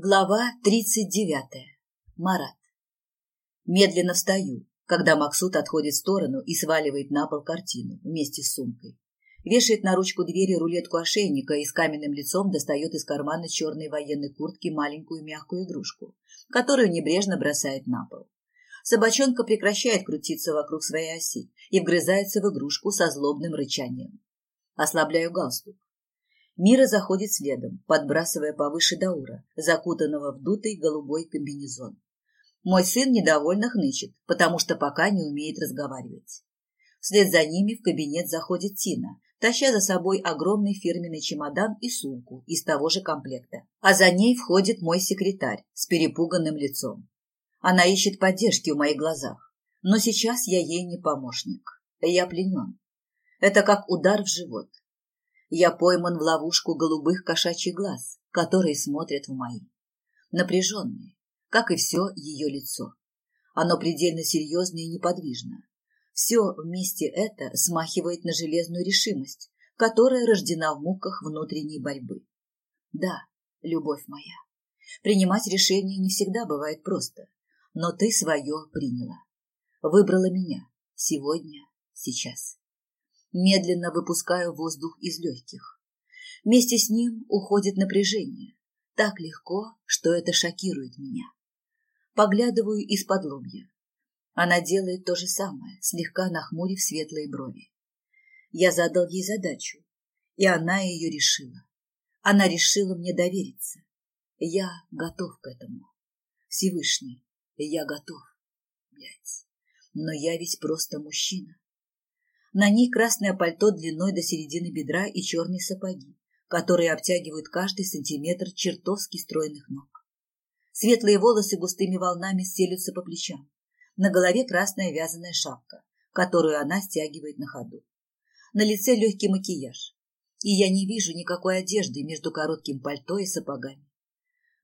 Глава тридцать девятая. Марат. Медленно встаю, когда Максут отходит в сторону и сваливает на пол картину вместе с сумкой. Вешает на ручку двери рулетку ошейника и с каменным лицом достает из кармана черной военной куртки маленькую мягкую игрушку, которую небрежно бросает на пол. Собачонка прекращает крутиться вокруг своей оси и вгрызается в игрушку со злобным рычанием. Ослабляю галстук. Мира заходит следом, подбрасывая повыше Даура, закутанного в дутый голубой комбинезон. Мой сын недовольно хнычет, потому что пока не умеет разговаривать. Вслед за ними в кабинет заходит Тина, таща за собой огромный фирменный чемодан и сумку из того же комплекта. А за ней входит мой секретарь с перепуганным лицом. Она ищет поддержки в моих глазах, но сейчас я ей не помощник. Я пленен. Это как удар в живот. Я пойман в ловушку голубых кошачьих глаз, которые смотрят в мои. Напряженные, как и все ее лицо. Оно предельно серьезно и неподвижно. Все вместе это смахивает на железную решимость, которая рождена в муках внутренней борьбы. Да, любовь моя, принимать решение не всегда бывает просто, но ты свое приняла. Выбрала меня сегодня, сейчас медленно выпускаю воздух из легких. Вместе с ним уходит напряжение. Так легко, что это шокирует меня. Поглядываю из-под лобья. Она делает то же самое, слегка нахмурив светлые брови. Я задал ей задачу, и она ее решила. Она решила мне довериться. Я готов к этому. Всевышний, я готов. Блять. Но я ведь просто мужчина. На ней красное пальто длиной до середины бедра и черные сапоги, которые обтягивают каждый сантиметр чертовски стройных ног. Светлые волосы густыми волнами стелются по плечам. На голове красная вязаная шапка, которую она стягивает на ходу. На лице легкий макияж. И я не вижу никакой одежды между коротким пальто и сапогами.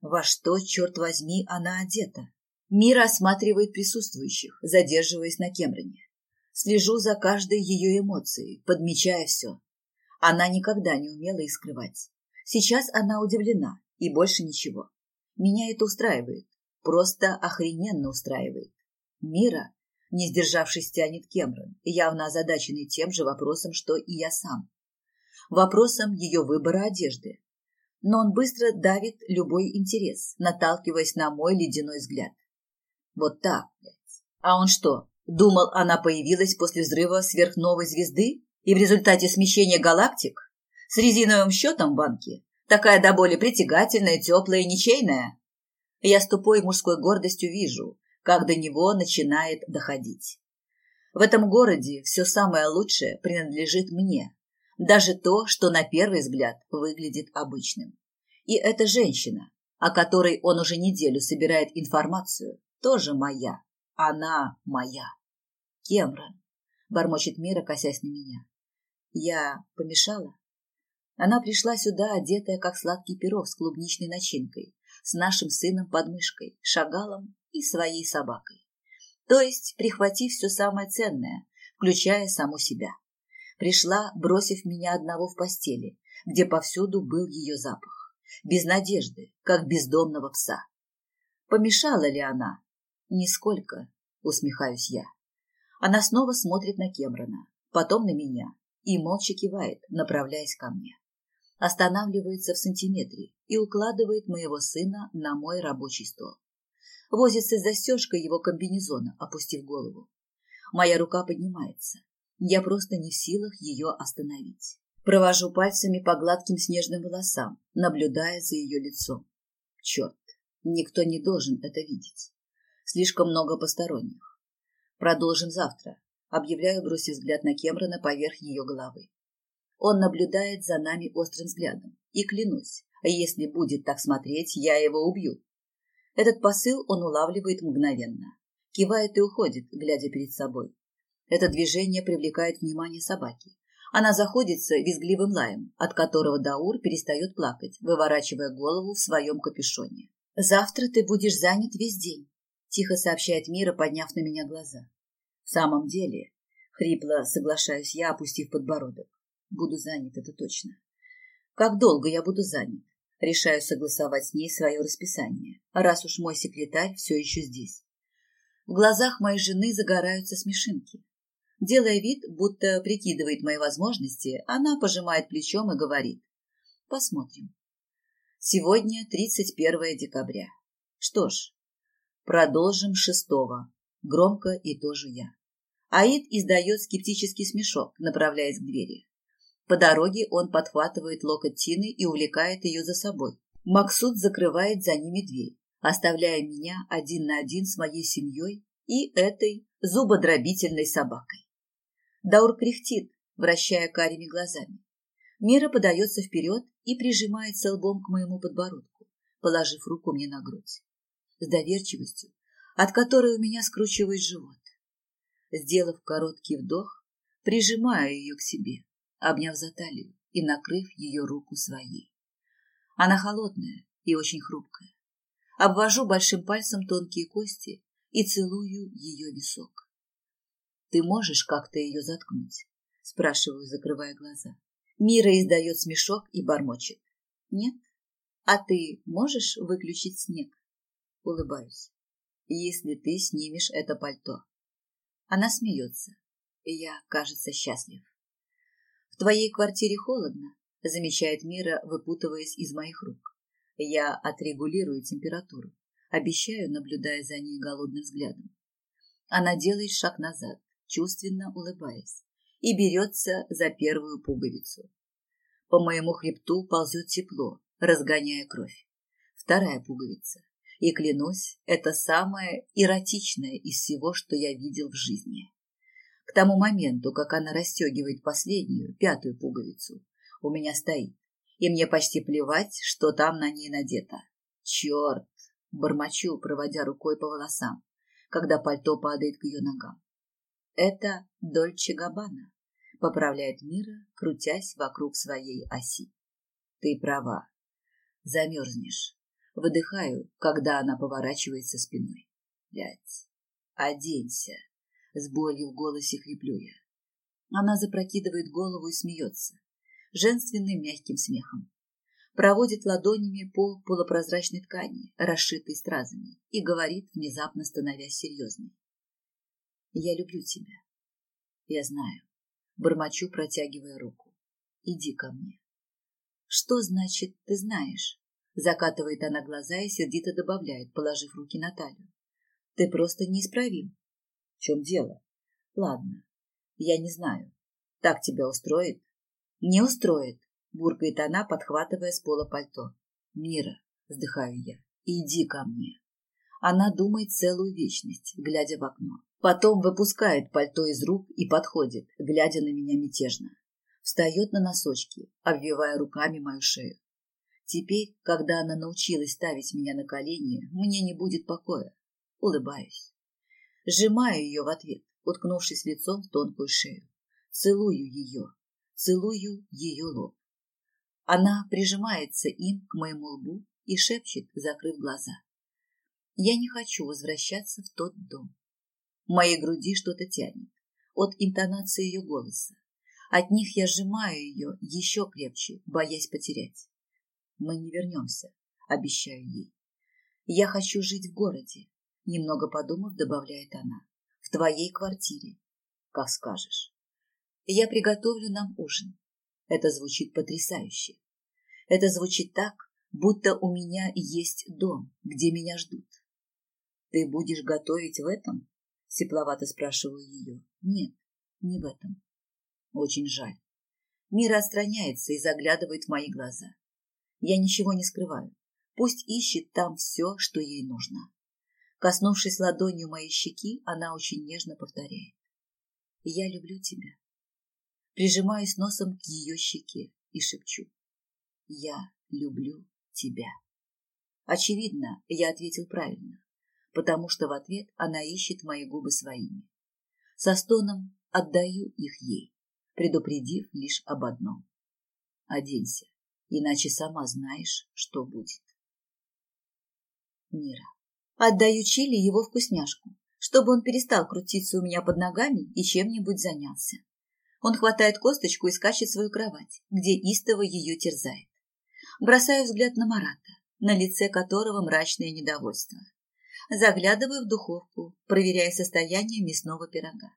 Во что, черт возьми, она одета? Мира осматривает присутствующих, задерживаясь на Кемроне. Слежу за каждой ее эмоцией, подмечая все. Она никогда не умела их скрывать. Сейчас она удивлена, и больше ничего. Меня это устраивает, просто охрененно устраивает. Мира, не сдержавшись, тянет Кемрон, явно озадаченный тем же вопросом, что и я сам. Вопросом ее выбора одежды. Но он быстро давит любой интерес, наталкиваясь на мой ледяной взгляд. Вот так, блядь. А он что, Думал, она появилась после взрыва сверхновой звезды и в результате смещения галактик? С резиновым счетом в банке? Такая до боли притягательная, теплая и ничейная? Я с тупой мужской гордостью вижу, как до него начинает доходить. В этом городе все самое лучшее принадлежит мне. Даже то, что на первый взгляд выглядит обычным. И эта женщина, о которой он уже неделю собирает информацию, тоже моя. Она моя. Кемрон, бормочет Мира, косясь на меня. Я помешала? Она пришла сюда, одетая, как сладкий пирог с клубничной начинкой, с нашим сыном под мышкой, шагалом и своей собакой. То есть, прихватив все самое ценное, включая саму себя. Пришла, бросив меня одного в постели, где повсюду был ее запах. Без надежды, как бездомного пса. Помешала ли она? Нисколько, усмехаюсь я. Она снова смотрит на Кемрона, потом на меня и молча кивает, направляясь ко мне. Останавливается в сантиметре и укладывает моего сына на мой рабочий стол. Возится с застежкой его комбинезона, опустив голову. Моя рука поднимается. Я просто не в силах ее остановить. Провожу пальцами по гладким снежным волосам, наблюдая за ее лицом. Черт, никто не должен это видеть. Слишком много посторонних. Продолжим завтра. Объявляю, бросив взгляд на Кемрона поверх ее головы. Он наблюдает за нами острым взглядом. И клянусь, если будет так смотреть, я его убью. Этот посыл он улавливает мгновенно. Кивает и уходит, глядя перед собой. Это движение привлекает внимание собаки. Она заходится визгливым лаем, от которого Даур перестает плакать, выворачивая голову в своем капюшоне. «Завтра ты будешь занят весь день», тихо сообщает Мира, подняв на меня глаза. В самом деле, хрипло соглашаюсь я, опустив подбородок. Буду занят, это точно. Как долго я буду занят? Решаю согласовать с ней свое расписание, раз уж мой секретарь все еще здесь. В глазах моей жены загораются смешинки. Делая вид, будто прикидывает мои возможности, она пожимает плечом и говорит. Посмотрим. Сегодня 31 декабря. Что ж, продолжим шестого. Громко и тоже я. Аид издает скептический смешок, направляясь к двери. По дороге он подхватывает локоть Тины и увлекает ее за собой. Максут закрывает за ними дверь, оставляя меня один на один с моей семьей и этой зубодробительной собакой. Даур кряхтит, вращая карими глазами. Мира подается вперед и прижимается лбом к моему подбородку, положив руку мне на грудь. С доверчивостью, от которой у меня скручивает живот. Сделав короткий вдох, прижимаю ее к себе, обняв за талию и накрыв ее руку своей. Она холодная и очень хрупкая. Обвожу большим пальцем тонкие кости и целую ее висок. «Ты можешь как-то ее заткнуть?» – спрашиваю, закрывая глаза. Мира издает смешок и бормочет. «Нет? А ты можешь выключить снег?» Улыбаюсь. «Если ты снимешь это пальто». Она смеется. Я, кажется, счастлив. В твоей квартире холодно, замечает Мира, выпутываясь из моих рук. Я отрегулирую температуру, обещаю, наблюдая за ней голодным взглядом. Она делает шаг назад, чувственно улыбаясь, и берется за первую пуговицу. По моему хребту ползет тепло, разгоняя кровь. Вторая пуговица. И клянусь, это самое эротичное из всего, что я видел в жизни. К тому моменту, как она расстегивает последнюю, пятую пуговицу, у меня стоит, и мне почти плевать, что там на ней надето. Черт! Бормочу, проводя рукой по волосам, когда пальто падает к ее ногам. Это Дольче Габбана, поправляет Мира, крутясь вокруг своей оси. Ты права. Замерзнешь. Выдыхаю, когда она поворачивается спиной. Блять, оденься. С болью в голосе хриплю я. Она запрокидывает голову и смеется, женственным мягким смехом. Проводит ладонями по полупрозрачной ткани, расшитой стразами, и говорит, внезапно становясь серьезной. «Я люблю тебя. Я знаю». Бормочу, протягивая руку. «Иди ко мне». «Что значит «ты знаешь»?» Закатывает она глаза и сердито добавляет, положив руки на талию. «Ты просто неисправим чем дело? Ладно, я не знаю. Так тебя устроит? Не устроит, буркает она, подхватывая с пола пальто. Мира, вздыхаю я, иди ко мне. Она думает целую вечность, глядя в окно. Потом выпускает пальто из рук и подходит, глядя на меня мятежно. Встает на носочки, обвивая руками мою шею. Теперь, когда она научилась ставить меня на колени, мне не будет покоя. Улыбаюсь. Сжимаю ее в ответ, уткнувшись лицом в тонкую шею. Целую ее, целую ее лоб. Она прижимается им к моему лбу и шепчет, закрыв глаза. Я не хочу возвращаться в тот дом. В моей груди что-то тянет от интонации ее голоса. От них я сжимаю ее еще крепче, боясь потерять. Мы не вернемся, обещаю ей. Я хочу жить в городе, Немного подумав, добавляет она. В твоей квартире. Как скажешь. Я приготовлю нам ужин. Это звучит потрясающе. Это звучит так, будто у меня есть дом, где меня ждут. Ты будешь готовить в этом? Тепловато спрашиваю ее. Нет, не в этом. Очень жаль. Мира отстраняется и заглядывает в мои глаза. Я ничего не скрываю. Пусть ищет там все, что ей нужно. Коснувшись ладонью моей щеки, она очень нежно повторяет. «Я люблю тебя». Прижимаюсь носом к ее щеке и шепчу. «Я люблю тебя». Очевидно, я ответил правильно, потому что в ответ она ищет мои губы своими. Со стоном отдаю их ей, предупредив лишь об одном. Оденься, иначе сама знаешь, что будет. Мира. Отдаю Чили его вкусняшку, чтобы он перестал крутиться у меня под ногами и чем-нибудь занялся. Он хватает косточку и скачет в свою кровать, где истово ее терзает. Бросаю взгляд на Марата, на лице которого мрачное недовольство. Заглядываю в духовку, проверяя состояние мясного пирога.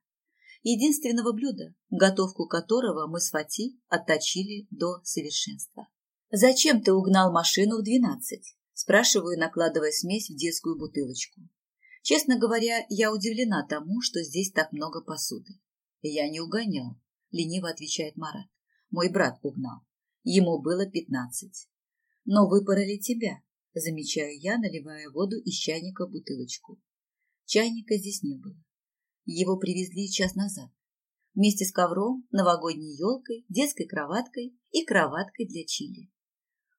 Единственного блюда, готовку которого мы с Фати отточили до совершенства. «Зачем ты угнал машину в двенадцать?» Спрашиваю, накладывая смесь в детскую бутылочку. Честно говоря, я удивлена тому, что здесь так много посуды. Я не угонял, лениво отвечает Марат. Мой брат угнал. Ему было пятнадцать. Но выпороли тебя, замечаю я, наливая воду из чайника в бутылочку. Чайника здесь не было. Его привезли час назад. Вместе с ковром, новогодней елкой, детской кроваткой и кроваткой для чили.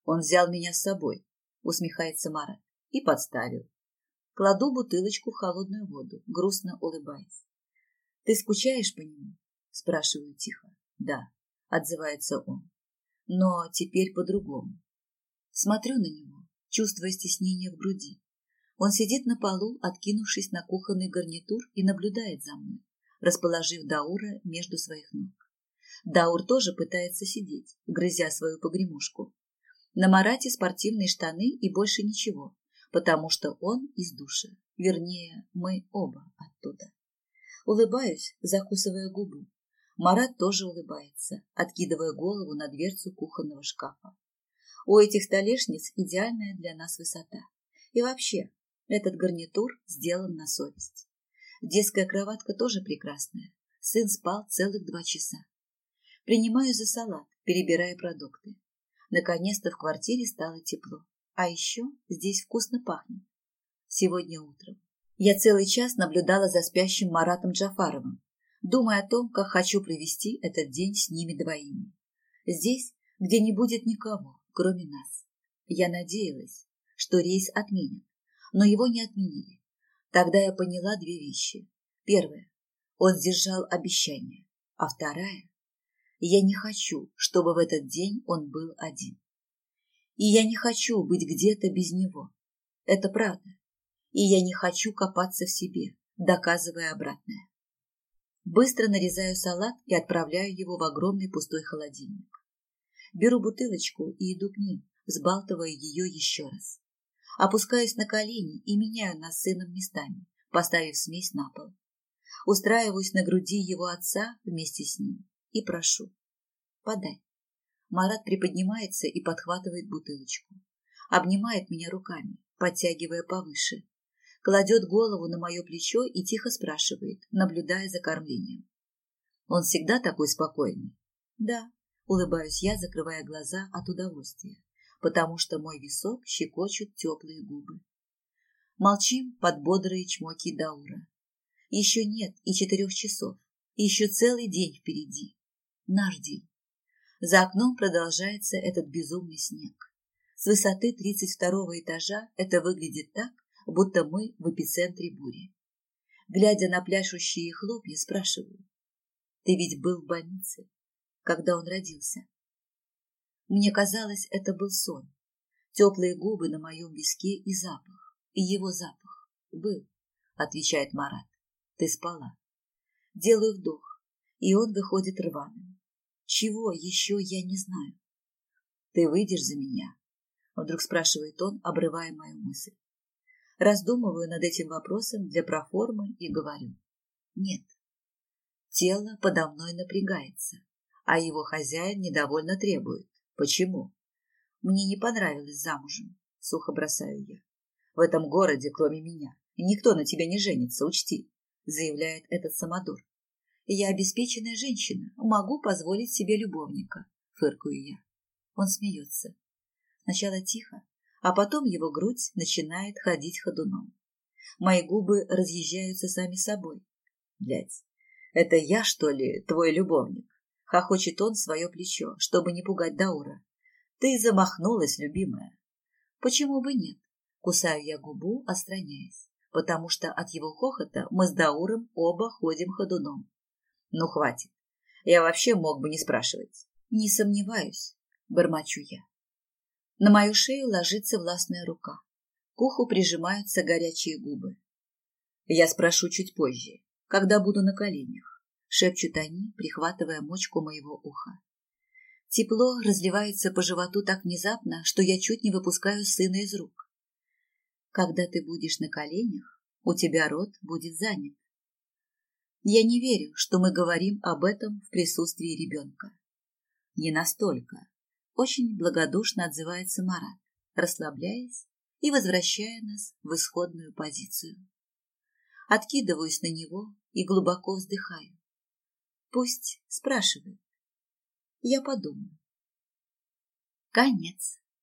Он взял меня с собой, усмехается Марат, и подставил. Кладу бутылочку в холодную воду, грустно улыбаясь. Ты скучаешь по нему? Спрашиваю тихо. Да, отзывается он. Но теперь по-другому. Смотрю на него, чувствуя стеснение в груди. Он сидит на полу, откинувшись на кухонный гарнитур и наблюдает за мной, расположив Даура между своих ног. Даур тоже пытается сидеть, грызя свою погремушку. На Марате спортивные штаны и больше ничего, потому что он из души. Вернее, мы оба оттуда. Улыбаюсь, закусывая губу. Марат тоже улыбается, откидывая голову на дверцу кухонного шкафа. У этих столешниц идеальная для нас высота. И вообще, этот гарнитур сделан на совесть. Детская кроватка тоже прекрасная. Сын спал целых два часа. Принимаю за салат, перебирая продукты. Наконец-то в квартире стало тепло. А еще здесь вкусно пахнет. Сегодня утром. Я целый час наблюдала за спящим Маратом Джафаровым, думая о том, как хочу провести этот день с ними двоими. Здесь, где не будет никого, кроме нас. Я надеялась, что рейс отменят, но его не отменили. Тогда я поняла две вещи. Первое. Он сдержал обещание. А вторая. Я не хочу, чтобы в этот день он был один. И я не хочу быть где-то без него. Это правда. И я не хочу копаться в себе, доказывая обратное. Быстро нарезаю салат и отправляю его в огромный пустой холодильник. Беру бутылочку и иду к ним, взбалтывая ее еще раз. Опускаюсь на колени и меняю нас с сыном местами, поставив смесь на пол. Устраиваюсь на груди его отца вместе с ним и прошу. Подай. Марат приподнимается и подхватывает бутылочку. Обнимает меня руками, подтягивая повыше. Кладет голову на мое плечо и тихо спрашивает, наблюдая за кормлением. Он всегда такой спокойный? Да, Улыбаюсь я, закрывая глаза от удовольствия, потому что мой висок щекочут теплые губы. Молчим под бодрые чмоки Даура. Еще нет и четырех часов, еще целый день впереди. Наш день. За окном продолжается этот безумный снег. С высоты 32 этажа это выглядит так, будто мы в эпицентре бури. Глядя на пляшущие хлопья, спрашиваю. Ты ведь был в больнице? когда он родился. Мне казалось, это был сон. Теплые губы на моем виске и запах, и его запах. Был, отвечает Марат. Ты спала. Делаю вдох, и он выходит рваным. Чего еще я не знаю. Ты выйдешь за меня? Вдруг спрашивает он, обрывая мою мысль. Раздумываю над этим вопросом для проформы и говорю. Нет. Тело подо мной напрягается а его хозяин недовольно требует. Почему? Мне не понравилось замужем, сухо бросаю я. В этом городе, кроме меня, никто на тебя не женится, учти, заявляет этот самодур. Я обеспеченная женщина, могу позволить себе любовника, фыркаю я. Он смеется. Сначала тихо, а потом его грудь начинает ходить ходуном. Мои губы разъезжаются сами собой. Блядь, это я, что ли, твой любовник? Хохочет он свое плечо, чтобы не пугать Даура. Ты замахнулась, любимая. Почему бы нет? Кусаю я губу, остраняясь, потому что от его хохота мы с Дауром оба ходим ходуном. Ну, хватит. Я вообще мог бы не спрашивать. Не сомневаюсь, бормочу я. На мою шею ложится властная рука. К уху прижимаются горячие губы. Я спрошу чуть позже, когда буду на коленях шепчут они, прихватывая мочку моего уха. Тепло разливается по животу так внезапно, что я чуть не выпускаю сына из рук. Когда ты будешь на коленях, у тебя рот будет занят. Я не верю, что мы говорим об этом в присутствии ребенка. Не настолько. Очень благодушно отзывается Марат, расслабляясь и возвращая нас в исходную позицию. Откидываюсь на него и глубоко вздыхаю. Пусть спрашивает. Я подумаю. Конец.